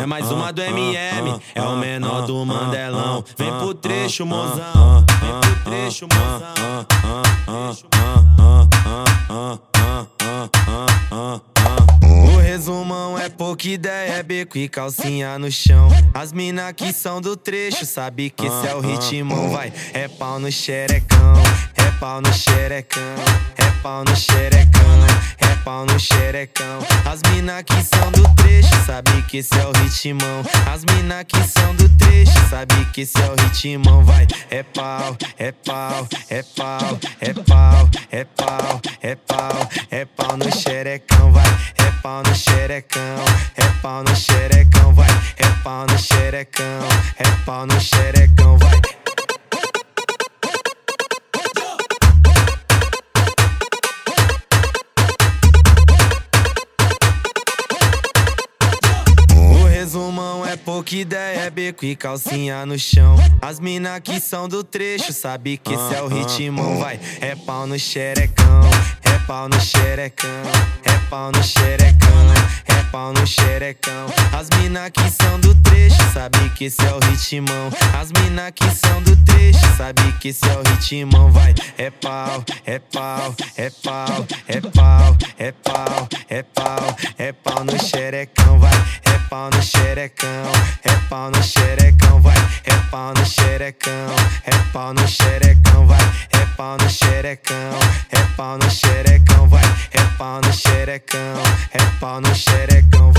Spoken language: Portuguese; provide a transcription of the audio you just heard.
É mais uma do MM, é o menor do Mandelão. Vem pro trecho, mozão. Vem pro trecho, mozão. O resumão é pouca ideia, é beco e calcinha no chão. As mina que são do trecho, sabe que esse é o ritmo, vai. É pau no xerecão, pau no xerecão, é pau no xerecão, é pau no xerecão. As mina que são do trecho, sabe que esse é o ritmão. As mina que são do trecho, sabe que esse é o ritmão, vai. É pau, é pau, é pau, é pau, é pau, é pau, é pau no xerecão, vai. É pau no xerecão, é pau no xerecão, vai. É pau no xerecão, é pau no xerecão, vai. Pouca ideia, é beco e calcinha no chão. As mina que são do trecho, sabe que esse é o ritmo, vai. É pau no xerecão, é pau no xerecão, é pau no xerecão, é pau no xerecão. As mina que são do trecho, sabe que esse é o ritmão. As mina que são do trecho, sabe que esse é o ritmão, vai. É pau, é pau, é pau, é pau, é pau, é pau, é pau no xerecão, vai. Pau no xerecão, é pau no xerecão, vai. É pau no xerecão, é pau no xerecão, vai. É pau no xerecão, é pau no xerecão, vai. É pau no xerecão, é pau no xerecão,